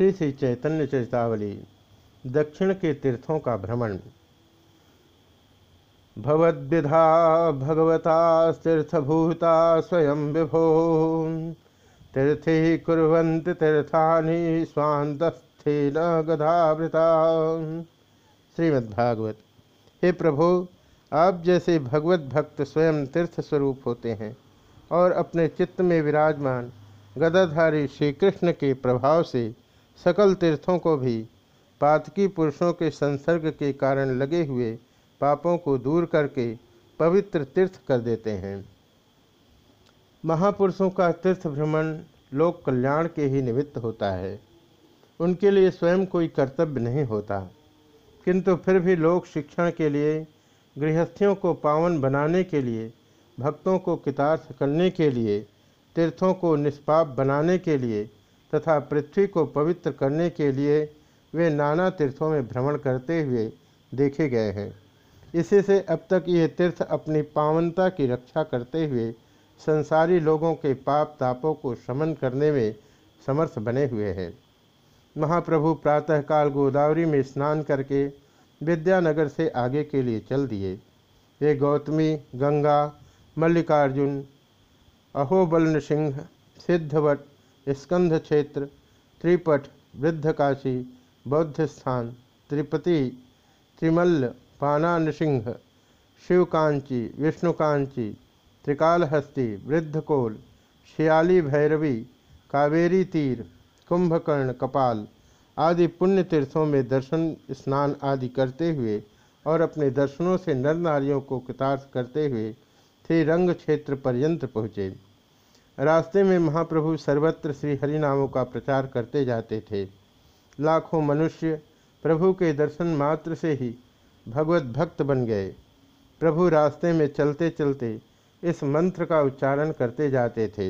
श्री श्री चैतन्य चेतावली दक्षिण के तीर्थों का भ्रमण। भवद्विधा भगवता तीर्थभूता स्वयं विभो। तीर्थि कुरंत तीर्थानि स्वांतस्थे न गधावृता। श्रीमद्भागवत। हे प्रभु, आप जैसे भगवत भक्त स्वयं तीर्थ स्वरूप होते हैं और अपने चित्त में विराजमान गदाधारी श्री कृष्ण के प्रभाव से सकल तीर्थों को भी, पातकी पुरुषों के संसर्ग के कारण लगे हुए पापों को दूर करके पवित्र तीर्थ कर देते हैं। महापुरुषों का तीर्थ भ्रमण लोक कल्याण के ही निमित्त होता है। उनके लिए स्वयं कोई कर्तव्य नहीं होता। किंतु फिर भी लोक शिक्षण के लिए, गृहस्थियों को पावन बनाने के लिए, भक्तों को कितार्थ करने के लिए, तीर्थों को निष्पाप बनाने के लिए तथा पृथ्वी को पवित्र करने के लिए वे नाना तीर्थों में भ्रमण करते हुए देखे गए हैं। इसी से अब तक ये तीर्थ अपनी पावनता की रक्षा करते हुए संसारी लोगों के पाप तापों को शमन करने में समर्थ बने हुए हैं। महाप्रभु प्रातःकाल गोदावरी में स्नान करके विद्यानगर से आगे के लिए चल दिए। वे गौतमी, गंगा, मल्लिकार्जुन अहोबल सिंह सिद्धवट स्कंध क्षेत्र, त्रिपट, वृद्धकाशी बौद्ध स्थान त्रिपति, त्रिमल्ल पाना नृसिंह शिवकांची, विष्णुकांची, त्रिकालहस्ती, वृद्धकोल, शियाली भैरवी, कावेरी तीर, कुंभकर्ण कपाल आदि पुण्य तीर्थों में दर्शन, स्नान आदि करते हुए और अपने दर्शनों से नर नारियों को कृतार्थ करते हुए श्री रंग क्षेत्र पर्यंत पहुँचे। रास्ते में महाप्रभु सर्वत्र श्री हरिनामों का प्रचार करते जाते थे। लाखों मनुष्य प्रभु के दर्शन मात्र से ही भगवत भक्त बन गए। प्रभु रास्ते में चलते चलते इस मंत्र का उच्चारण करते जाते थे।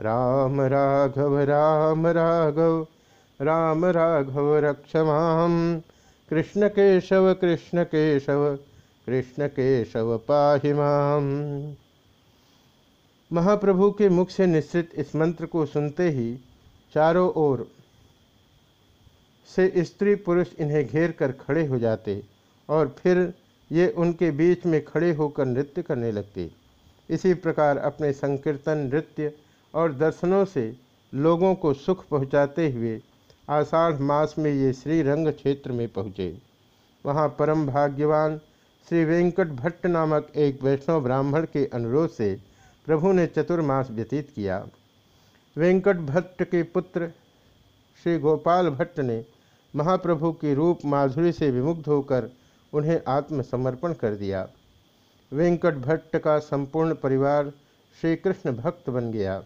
राम राघव राम राघव राम राघव रक्षमाम कृष्ण केशव कृष्ण केशव कृष्ण केशव पाहिमाम महाप्रभु के मुख से निश्चित इस मंत्र को सुनते ही चारों ओर से स्त्री पुरुष इन्हें घेर कर खड़े हो जाते और फिर ये उनके बीच में खड़े होकर नृत्य करने लगते। इसी प्रकार अपने संकीर्तन, नृत्य और दर्शनों से लोगों को सुख पहुँचाते हुए आषाढ़ मास में ये श्री रंग क्षेत्र में पहुँचे। वहाँ परम भाग्यवान श्री वेंकट भट्ट नामक एक वैष्णव ब्राह्मण के अनुरोध से प्रभु ने चतुर्मास व्यतीत किया। वेंकट भट्ट के पुत्र श्री गोपाल भट्ट ने महाप्रभु की रूप माधुरी से विमुग्ध होकर उन्हें आत्मसमर्पण कर दिया। वेंकट भट्ट का संपूर्ण परिवार श्री कृष्ण भक्त बन गया।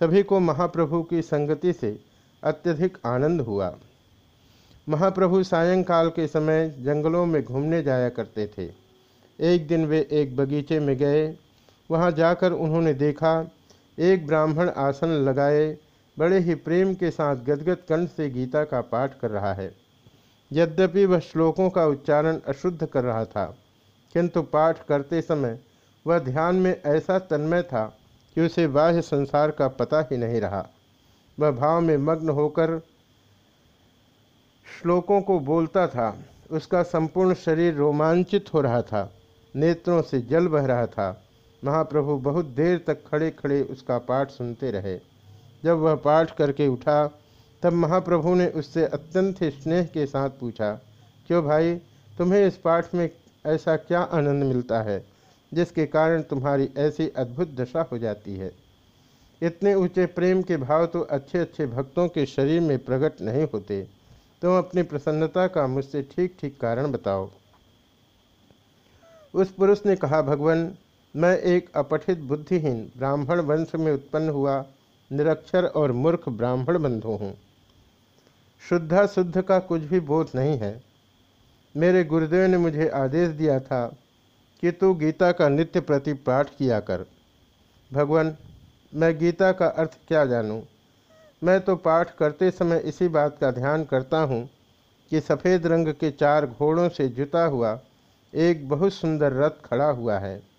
सभी को महाप्रभु की संगति से अत्यधिक आनंद हुआ। महाप्रभु सायंकाल के समय जंगलों में घूमने जाया करते थे। एक दिन वे एक बगीचे में गए वहाँ जाकर उन्होंने देखा, एक ब्राह्मण आसन लगाए, बड़े ही प्रेम के साथ गदगद कंठ से गीता का पाठ कर रहा है। यद्यपि वह श्लोकों का उच्चारण अशुद्ध कर रहा था, किंतु पाठ करते समय वह ध्यान में ऐसा तन्मय था कि उसे बाह्य संसार का पता ही नहीं रहा। वह भाव में मग्न होकर श्लोकों को बोलता था। उसका संपूर्ण शरीर रोमांचित हो रहा था, नेत्रों से जल बह रहा था। महाप्रभु बहुत देर तक खड़े खड़े उसका पाठ सुनते रहे। जब वह पाठ करके उठा, तब महाप्रभु ने उससे अत्यंत स्नेह के साथ पूछा, क्यों भाई, तुम्हें इस पाठ में ऐसा क्या आनंद मिलता है, जिसके कारण तुम्हारी ऐसी अद्भुत दशा हो जाती है? इतने ऊँचे प्रेम के भाव तो अच्छे अच्छे भक्तों के शरीर में प्रकट नहीं होते। तुम तो अपनी प्रसन्नता का मुझसे ठीक ठीक कारण बताओ। उस पुरुष ने कहा, भगवान मैं एक अपठित बुद्धिहीन ब्राह्मण वंश में उत्पन्न हुआ, निरक्षर और मूर्ख ब्राह्मण बंधु हूँ। शुद्धा शुद्ध का कुछ भी बोध नहीं है। मेरे गुरुदेव ने मुझे आदेश दिया था कि तू गीता का नित्य प्रति पाठ किया कर। भगवान, मैं गीता का अर्थ क्या जानूं? मैं तो पाठ करते समय इसी बात का ध्यान करता हूँ कि सफ़ेद रंग के चार घोड़ों से जुता हुआ एक बहुत सुंदर रथ खड़ा हुआ है।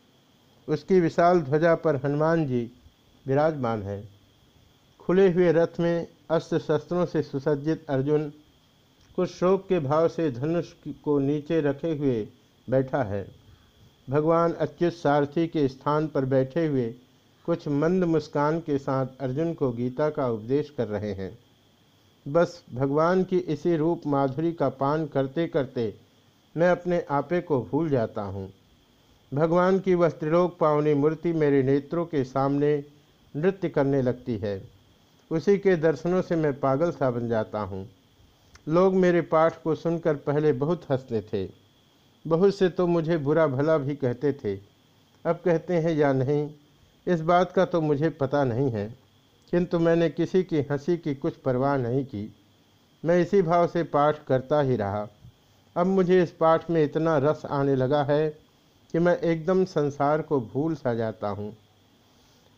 उसकी विशाल ध्वजा पर हनुमान जी विराजमान है। खुले हुए रथ में अस्त्र शस्त्रों से सुसज्जित अर्जुन कुछ शोक के भाव से धनुष को नीचे रखे हुए बैठा है। भगवान अच्युत सारथी के स्थान पर बैठे हुए कुछ मंद मुस्कान के साथ अर्जुन को गीता का उपदेश कर रहे हैं। बस भगवान की इसी रूप माधुरी का पान करते करते मैं अपने आपे को भूल जाता हूँ। भगवान की वह त्रिलोक पावनी मूर्ति मेरे नेत्रों के सामने नृत्य करने लगती है। उसी के दर्शनों से मैं पागल सा बन जाता हूँ। लोग मेरे पाठ को सुनकर पहले बहुत हँसते थे। बहुत से तो मुझे बुरा भला भी कहते थे। अब कहते हैं, या नहीं, इस बात का तो मुझे पता नहीं है। किंतु मैंने किसी की हँसी की कुछ परवाह नहीं की। मैं इसी भाव से पाठ करता ही रहा। अब मुझे इस पाठ में इतना रस आने लगा है कि मैं एकदम संसार को भूल सा जाता हूँ।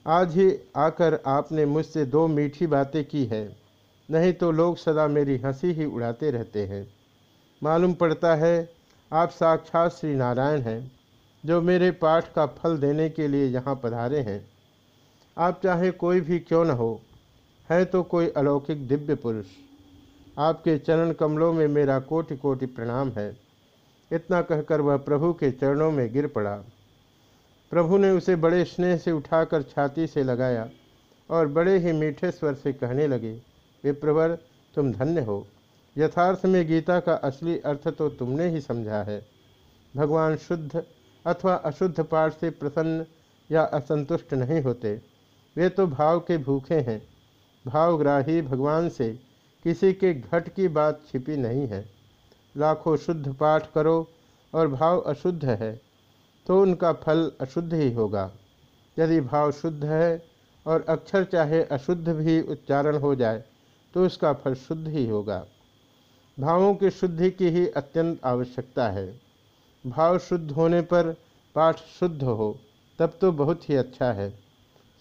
आज ही आकर आपने मुझसे दो मीठी बातें की है, नहीं तो लोग सदा मेरी हँसी ही उड़ाते रहते हैं। मालूम पड़ता है, आप साक्षात श्री नारायण हैं, जो मेरे पाठ का फल देने के लिए यहाँ पधारे हैं। आप चाहे कोई भी क्यों न हो, है तो कोई अलौकिक दिव्य पुरुष। आपके चरण कमलों में मेरा कोटि कोटि प्रणाम है। इतना कहकर वह प्रभु के चरणों में गिर पड़ा। प्रभु ने उसे बड़े स्नेह से उठाकर छाती से लगाया और बड़े ही मीठे स्वर से कहने लगे विप्रवर तुम धन्य हो। यथार्थ में गीता का असली अर्थ तो तुमने ही समझा है। भगवान शुद्ध अथवा अशुद्ध पाठ से प्रसन्न या असंतुष्ट नहीं होते। वे तो भाव के भूखे हैं। भावग्राही भगवान से किसी के घट की बात छिपी नहीं है। लाखों शुद्ध पाठ करो और भाव अशुद्ध है तो उनका फल अशुद्ध ही होगा। यदि भाव शुद्ध है और अक्षर चाहे अशुद्ध भी उच्चारण हो जाए तो उसका फल शुद्ध ही होगा। भावों की शुद्धि की ही अत्यंत आवश्यकता है। भाव शुद्ध होने पर पाठ शुद्ध हो, तब तो बहुत ही अच्छा है।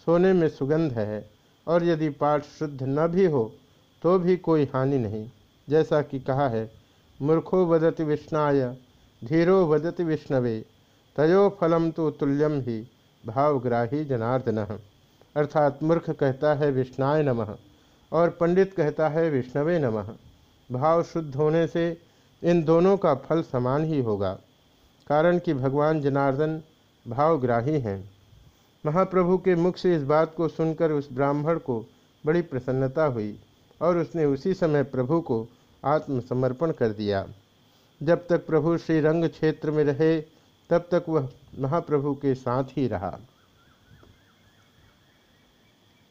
सोने में सुगंध है और यदि पाठ शुद्ध न भी हो तो भी कोई हानि नहीं, जैसा कि कहा है मूर्खो वदति विष्णाय, धीरो वदति विष्णवे, तयो फलम तो तुल्यम ही, भावग्राही जनार्दन। अर्थात मूर्ख कहता है विष्णाय नमः, और पंडित कहता है विष्णवे नमः। भाव शुद्ध होने से इन दोनों का फल समान ही होगा, कारण कि भगवान जनार्दन भावग्राही हैं। महाप्रभु के मुख से इस बात को सुनकर उस ब्राह्मण को बड़ी प्रसन्नता हुई, और उसने उसी समय प्रभु को आत्मसमर्पण कर दिया। जब तक प्रभु श्री रंग क्षेत्र में रहे, तब तक वह महाप्रभु के साथ ही रहा।